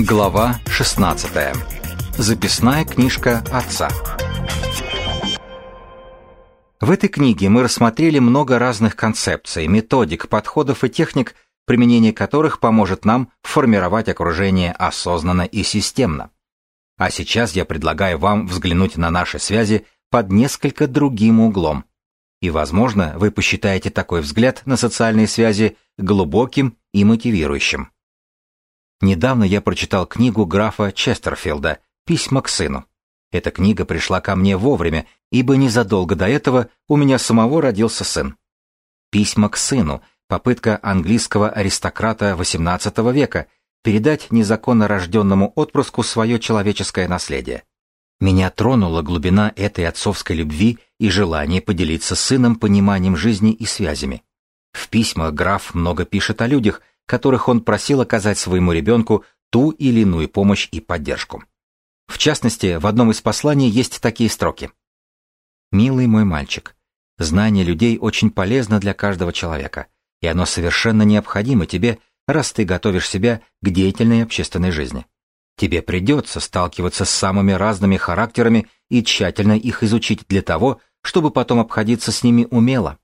Глава 16. Записная книжка отца. В этой книге мы рассмотрели много разных концепций, методик, подходов и техник, применение которых поможет нам формировать окружение осознанно и системно. А сейчас я предлагаю вам взглянуть на наши связи под несколько другим углом. И, возможно, вы посчитаете такой взгляд на социальные связи глубоким и мотивирующим. Недавно я прочитал книгу графа Честерфилда «Письма к сыну». Эта книга пришла ко мне вовремя, ибо незадолго до этого у меня самого родился сын. «Письма к сыну» — попытка английского аристократа XVIII века передать незаконно рожденному отпрыску свое человеческое наследие. Меня тронула глубина этой отцовской любви и желание поделиться с сыном пониманием жизни и связями. В письмах граф много пишет о людях, которых он просил оказать своему ребенку ту или иную помощь и поддержку. В частности, в одном из посланий есть такие строки. «Милый мой мальчик, знание людей очень полезно для каждого человека, и оно совершенно необходимо тебе, раз ты готовишь себя к деятельной общественной жизни. Тебе придется сталкиваться с самыми разными характерами и тщательно их изучить для того, чтобы потом обходиться с ними умело.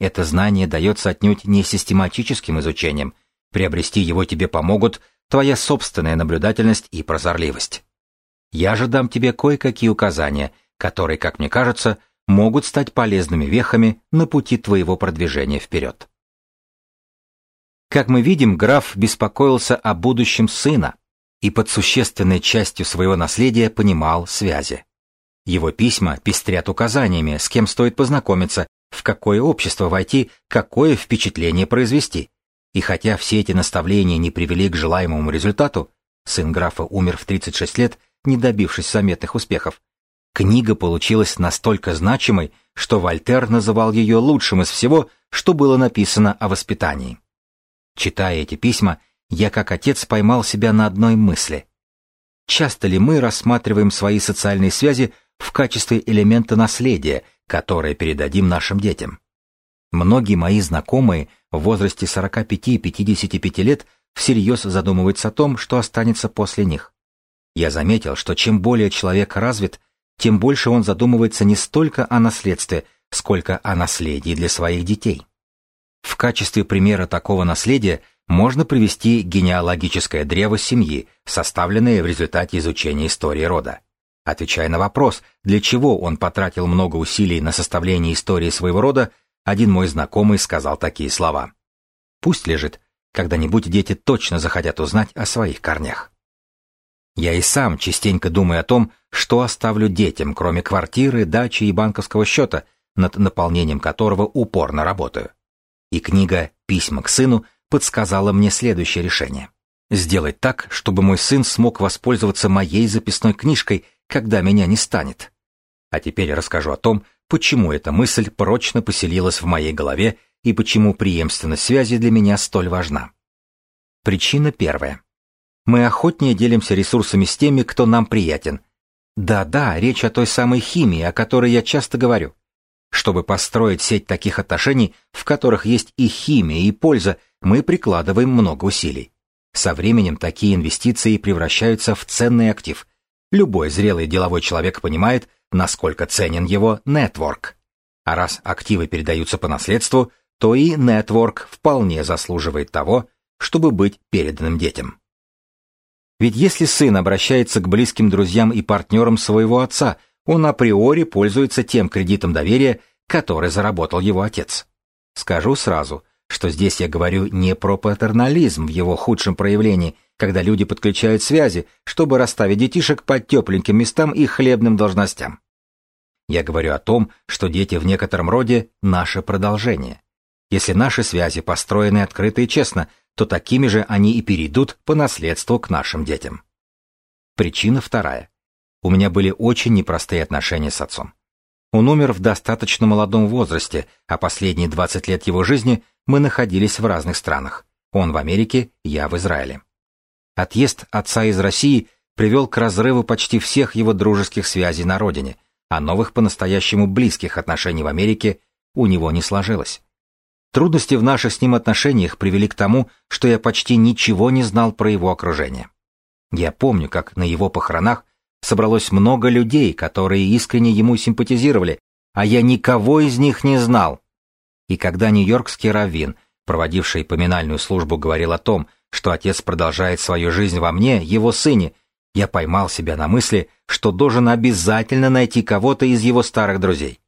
Это знание дается отнюдь не систематическим изучением, Приобрести его тебе помогут твоя собственная наблюдательность и прозорливость. Я же дам тебе кое-какие указания, которые, как мне кажется, могут стать полезными вехами на пути твоего продвижения вперед. Как мы видим, граф беспокоился о будущем сына и под существенной частью своего наследия понимал связи. Его письма пестрят указаниями, с кем стоит познакомиться, в какое общество войти, какое впечатление произвести, и хотя все эти наставления не привели к желаемому результату, сын графа умер в 36 лет, не добившись заметных успехов, книга получилась настолько значимой, что Вольтер называл ее лучшим из всего, что было написано о воспитании. Читая эти письма, я как отец поймал себя на одной мысли. Часто ли мы рассматриваем свои социальные связи в качестве элемента наследия, которое передадим нашим детям? Многие мои знакомые в возрасте 45-55 лет всерьез задумываются о том, что останется после них. Я заметил, что чем более человек развит, тем больше он задумывается не столько о наследстве, сколько о наследии для своих детей. В качестве примера такого наследия можно привести генеалогическое древо семьи, составленное в результате изучения истории рода. Отвечая на вопрос, для чего он потратил много усилий на составление истории своего рода, один мой знакомый сказал такие слова. «Пусть лежит, когда-нибудь дети точно захотят узнать о своих корнях». Я и сам частенько думаю о том, что оставлю детям, кроме квартиры, дачи и банковского счета, над наполнением которого упорно работаю. И книга «Письма к сыну» подсказала мне следующее решение. Сделать так, чтобы мой сын смог воспользоваться моей записной книжкой, когда меня не станет. А теперь расскажу о том, почему эта мысль прочно поселилась в моей голове и почему преемственность связи для меня столь важна. Причина первая. Мы охотнее делимся ресурсами с теми, кто нам приятен. Да-да, речь о той самой химии, о которой я часто говорю. Чтобы построить сеть таких отношений, в которых есть и химия, и польза, мы прикладываем много усилий. Со временем такие инвестиции превращаются в ценный актив. Любой зрелый деловой человек понимает, насколько ценен его нетворк. А раз активы передаются по наследству, то и нетворк вполне заслуживает того, чтобы быть переданным детям. Ведь если сын обращается к близким друзьям и партнерам своего отца, он априори пользуется тем кредитом доверия, который заработал его отец. Скажу сразу, что здесь я говорю не про патернализм в его худшем проявлении, когда люди подключают связи, чтобы расставить детишек по тепленьким местам и хлебным должностям. Я говорю о том, что дети в некотором роде – наше продолжение. Если наши связи построены открыто и честно, то такими же они и перейдут по наследству к нашим детям. Причина вторая. У меня были очень непростые отношения с отцом. Он умер в достаточно молодом возрасте, а последние 20 лет его жизни мы находились в разных странах. Он в Америке, я в Израиле. Отъезд отца из России привел к разрыву почти всех его дружеских связей на родине, а новых по-настоящему близких отношений в Америке у него не сложилось. Трудности в наших с ним отношениях привели к тому, что я почти ничего не знал про его окружение. Я помню, как на его похоронах собралось много людей, которые искренне ему симпатизировали, а я никого из них не знал. И когда нью-йоркский раввин, проводивший поминальную службу, говорил о том, что отец продолжает свою жизнь во мне, его сыне, я поймал себя на мысли, что должен обязательно найти кого-то из его старых друзей,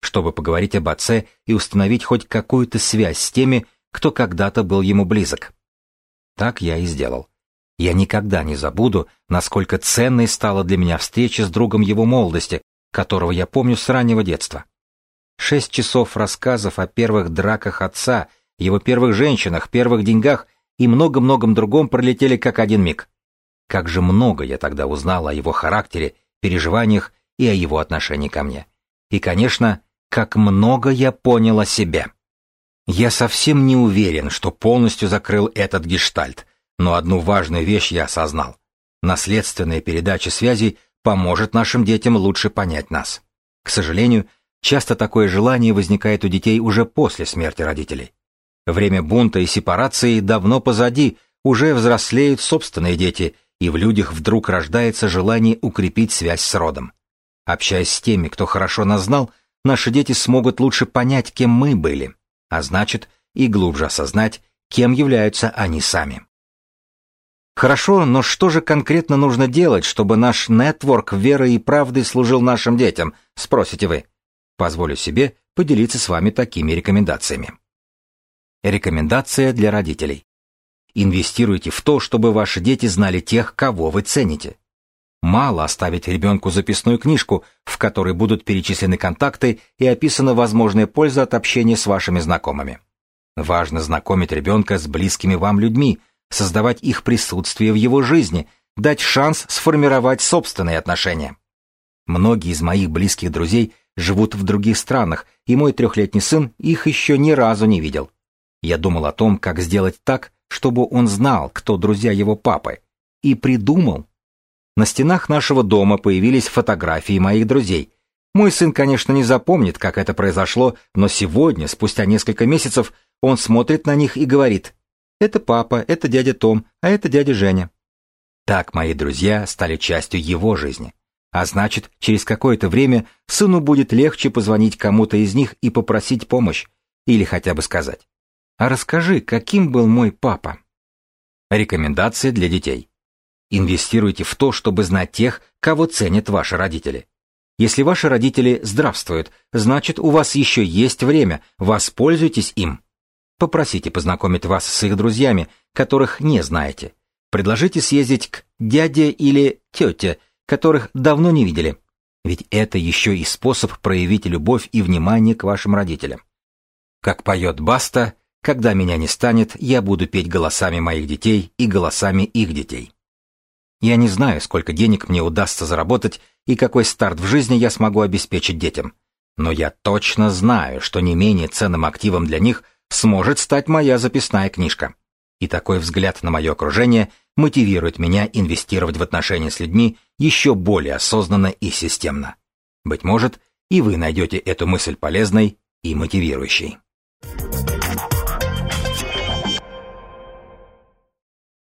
чтобы поговорить об отце и установить хоть какую-то связь с теми, кто когда-то был ему близок. Так я и сделал. Я никогда не забуду, насколько ценной стала для меня встреча с другом его молодости, которого я помню с раннего детства. Шесть часов рассказов о первых драках отца, его первых женщинах, первых деньгах и много-многом другом пролетели как один миг. Как же много я тогда узнал о его характере, переживаниях и о его отношении ко мне. И, конечно, как много я понял о себе. Я совсем не уверен, что полностью закрыл этот гештальт, но одну важную вещь я осознал. Наследственная передача связей поможет нашим детям лучше понять нас. К сожалению, часто такое желание возникает у детей уже после смерти родителей. Время бунта и сепарации давно позади, уже взрослеют собственные дети – и в людях вдруг рождается желание укрепить связь с родом. Общаясь с теми, кто хорошо нас знал, наши дети смогут лучше понять, кем мы были, а значит, и глубже осознать, кем являются они сами. Хорошо, но что же конкретно нужно делать, чтобы наш нетворк веры и правды служил нашим детям, спросите вы? Позволю себе поделиться с вами такими рекомендациями. Рекомендация для родителей. Инвестируйте в то, чтобы ваши дети знали тех, кого вы цените. Мало оставить ребенку записную книжку, в которой будут перечислены контакты и описана возможная польза от общения с вашими знакомыми. Важно знакомить ребенка с близкими вам людьми, создавать их присутствие в его жизни, дать шанс сформировать собственные отношения. Многие из моих близких друзей живут в других странах, и мой трехлетний сын их еще ни разу не видел. Я думал о том, как сделать так, чтобы он знал, кто друзья его папы, и придумал. На стенах нашего дома появились фотографии моих друзей. Мой сын, конечно, не запомнит, как это произошло, но сегодня, спустя несколько месяцев, он смотрит на них и говорит «Это папа, это дядя Том, а это дядя Женя». Так мои друзья стали частью его жизни. А значит, через какое-то время сыну будет легче позвонить кому-то из них и попросить помощь, или хотя бы сказать а расскажи, каким был мой папа? Рекомендации для детей. Инвестируйте в то, чтобы знать тех, кого ценят ваши родители. Если ваши родители здравствуют, значит, у вас еще есть время, воспользуйтесь им. Попросите познакомить вас с их друзьями, которых не знаете. Предложите съездить к дяде или тете, которых давно не видели. Ведь это еще и способ проявить любовь и внимание к вашим родителям. Как поет Баста, когда меня не станет, я буду петь голосами моих детей и голосами их детей. Я не знаю, сколько денег мне удастся заработать и какой старт в жизни я смогу обеспечить детям. Но я точно знаю, что не менее ценным активом для них сможет стать моя записная книжка. И такой взгляд на мое окружение мотивирует меня инвестировать в отношения с людьми еще более осознанно и системно. Быть может, и вы найдете эту мысль полезной и мотивирующей.